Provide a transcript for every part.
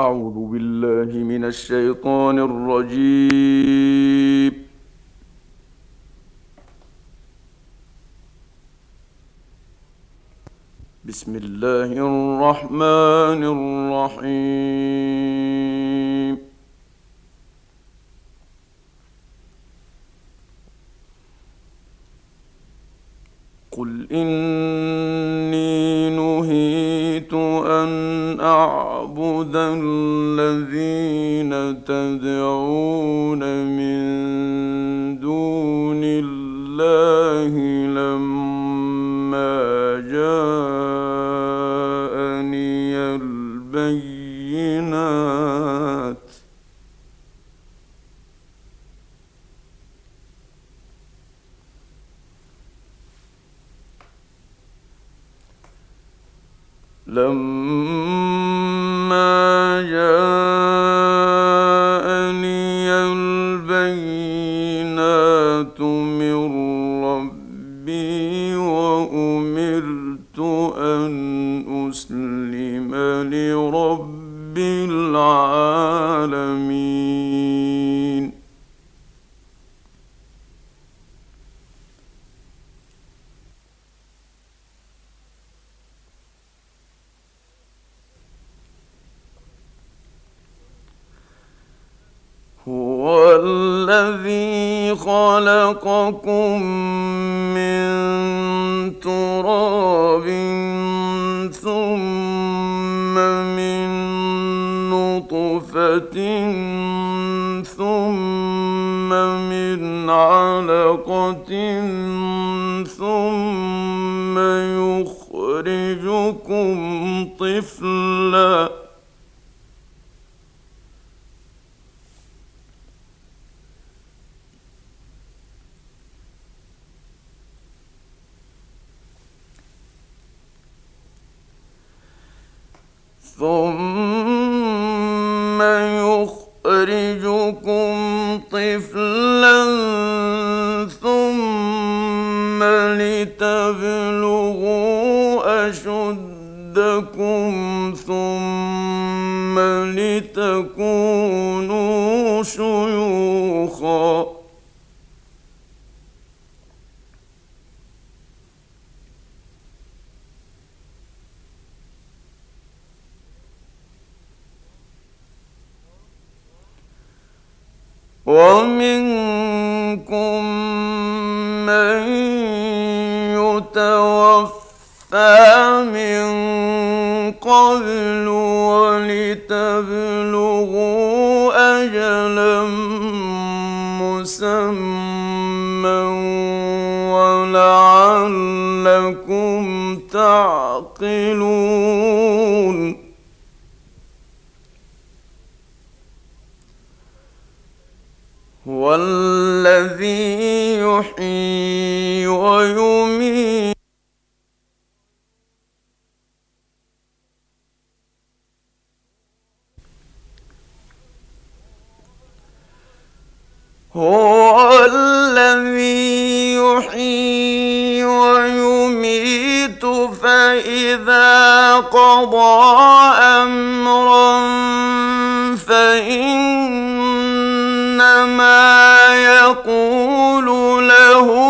أعوذ بالله من الشيطان الرجيم. بسم الله الرحمن الرحيم. قل إني نهيت أن أعبد الذين تدعون من دون الله لما جاءني البينات لما من علقة ثم يخرجكم طفلاً. ثم يخرجكم طفلا. أشدكم ثم لتكونوا شيوخا. ومنكم من يتوفى من قبل ولتبلغوا أجلا مسمى ولعلكم تعقلون هو الذي يحيي ويميت هو الذي يحيي ويميت فإذا قضى أمرا فإنما يقول له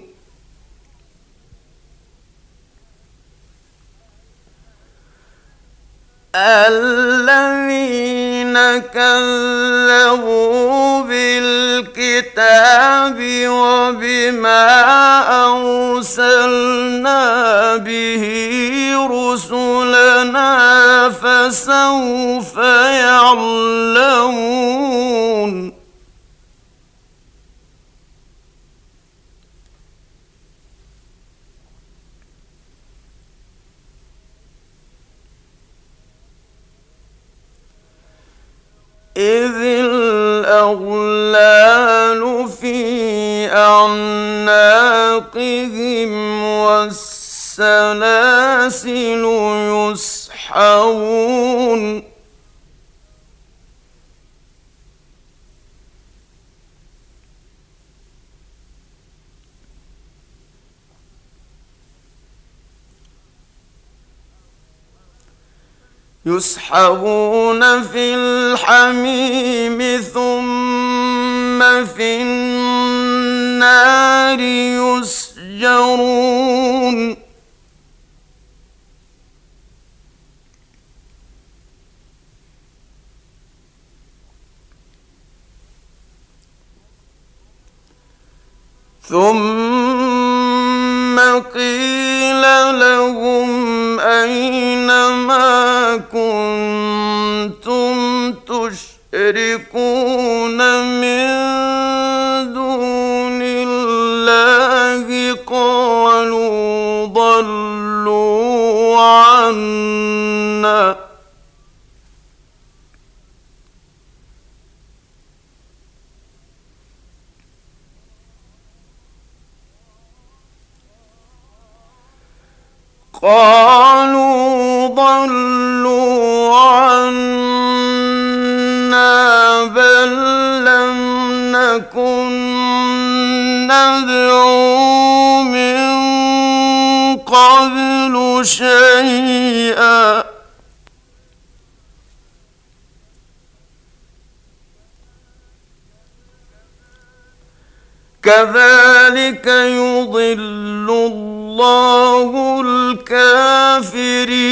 الذين كذبوا بالكتاب وبما أرسلنا به رسلنا فسوف يعلمون. إذ الأغلال في أعناقهم والسلاسل يسحون يسحبون في الحميم ثم في النار يسجرون. ثم تشركون من دون الله قالوا ضلوا عنا. قالوا ضلوا نكن ندعو من قبل شيئا. كذلك يضل الله الكافرين.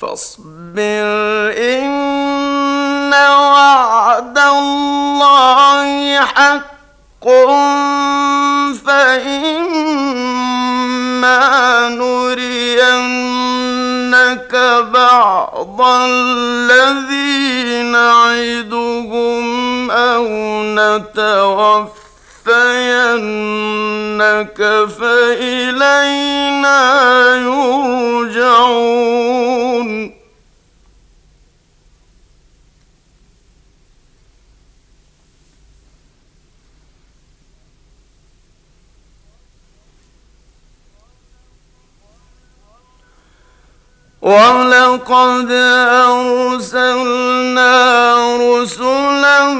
فاصبر إن وعد الله حق. فإما نرينك بعض الذي نعدهم أو نتوفى نتوفينك فإلينا يرجعون. ولقد أرسلنا رسلا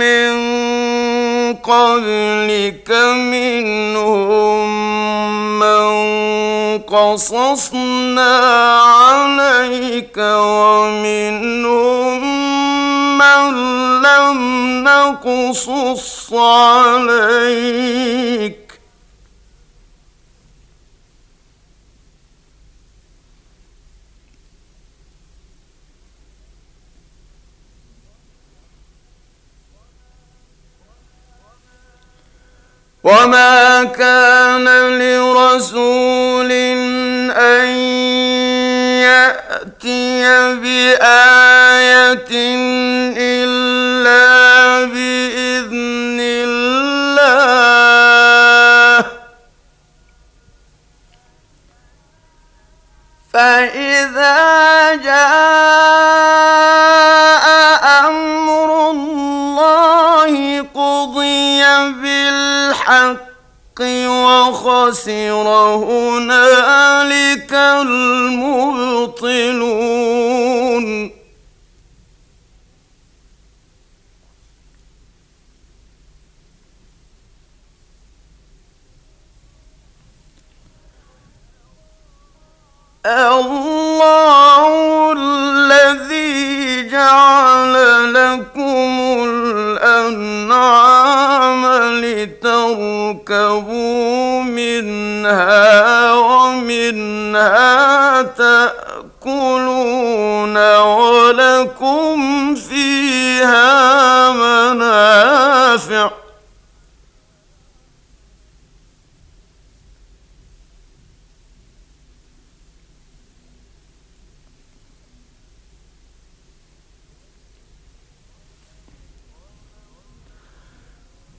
من قبلك منهم من قصصنا عليك ومنهم من لم نقصص عليك. وما كان لرسول أن يأتي بآية إلا بإذن الله فإذا جاء وخسر هنالك المبطلون. الله لتركبوا منها ومنها تأكلون ولكم فيها منافع.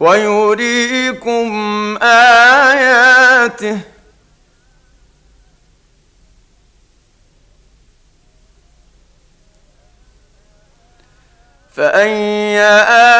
ويريكم آياته. فأي آيات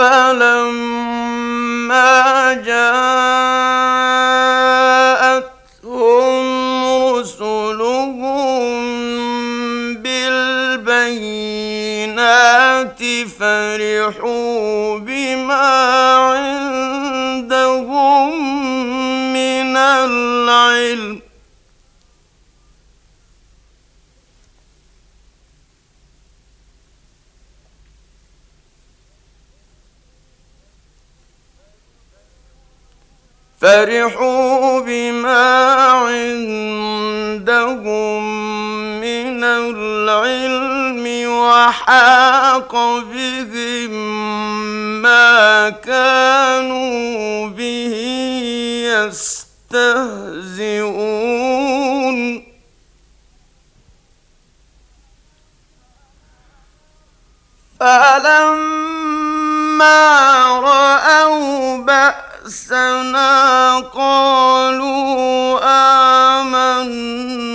فلما جاءتهم رسلهم بالبينات فرحوا بما عندهم من العلم فرحوا بما عندهم من العلم وحاق بهم ما كانوا به يستهزئون فلما رأوا بأس بأسنا قالوا آمنا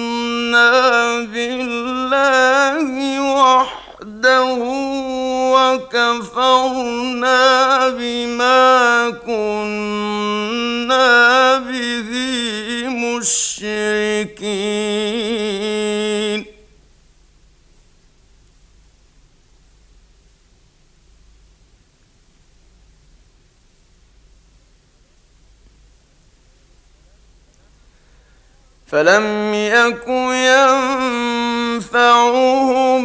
بالله وحده وكفرنا بما كنا به مشركين. فلم يك ينفعهم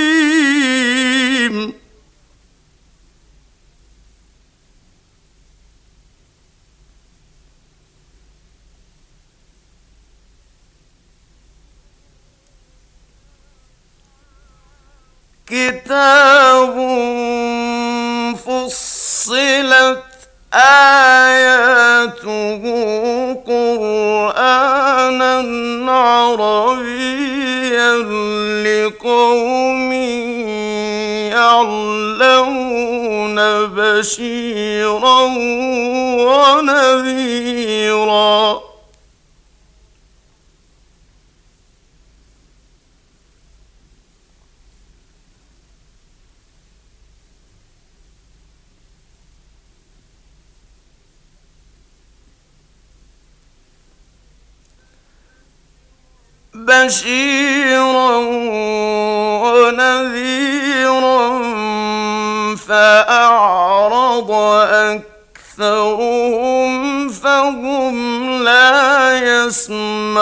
يعلمون بشيرا ونذيرا. بشيرا ونذيرا. فأعرض أكثرهم فهم لا يسمعون.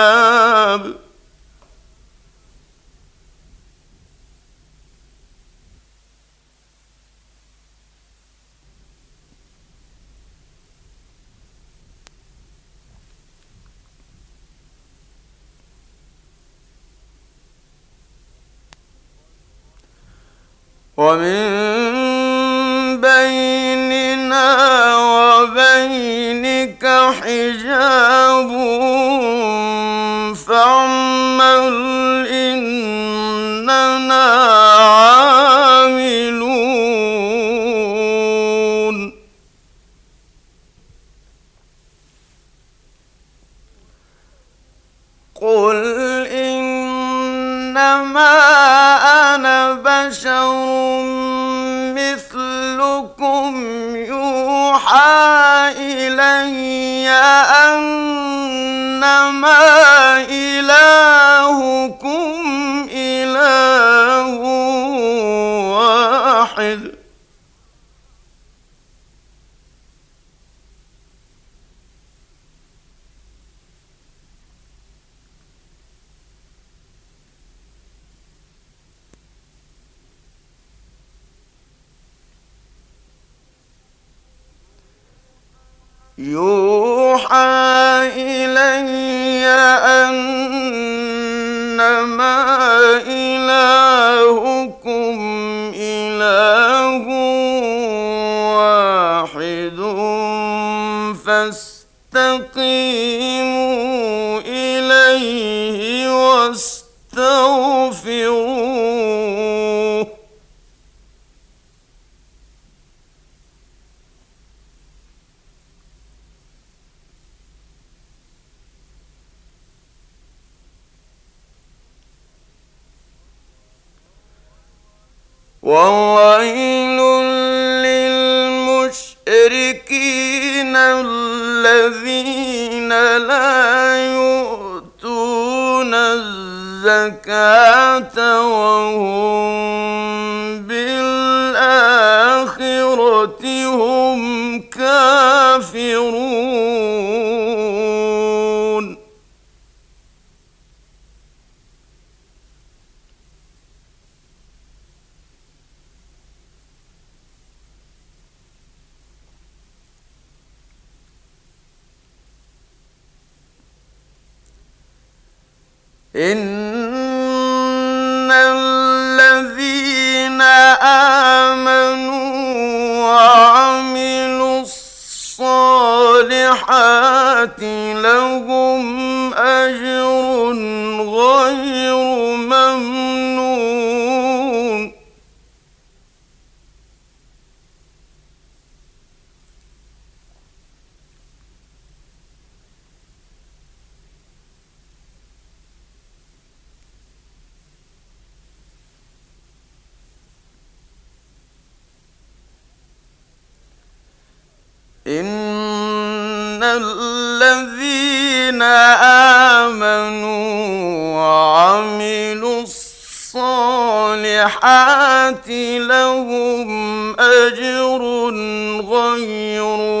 ومن بيننا وبينك حجاب يوحى إلي أنما إلهكم إله ಯೋ للمشركين الذين لا يؤتون الزكاة وهم إن الذين آمنوا وعملوا الصالحات لهم إن الذين آمنوا وعملوا الصالحات لهم أجر غير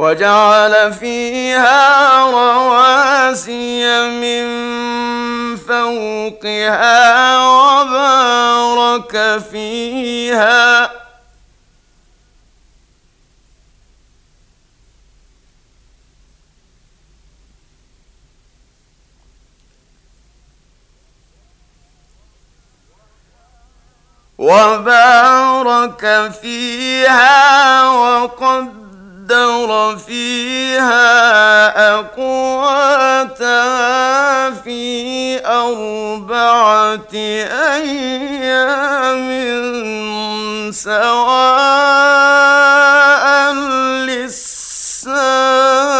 وجعل فيها رواسي من فوقها وبارك فيها. وبارك فيها وقد قدر فيها أقواتها في أربعة أيام سواء للسائلين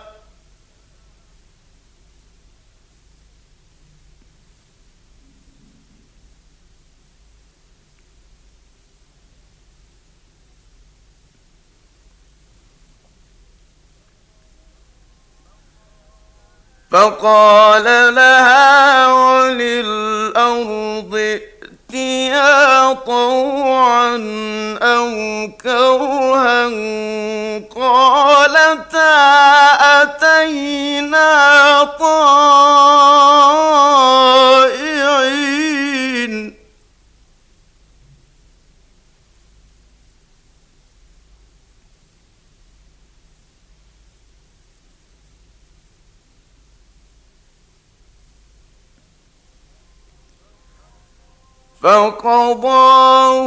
فقال لها وللأرض ائتيا طوعا أو كرها قالتا أتينا طائعين فقضاهن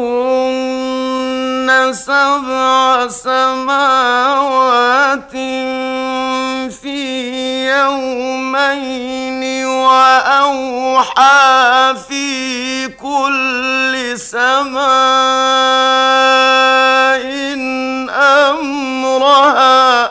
سبع سماوات في يومين وأوحى في كل سماء أمرها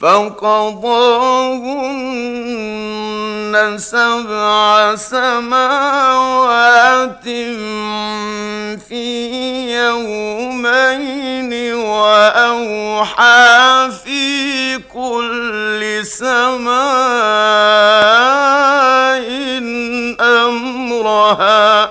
فقضاهن سبع سماوات في يومين وأوحى في كل سماء أمرها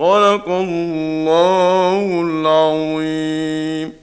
صدق الله العظيم.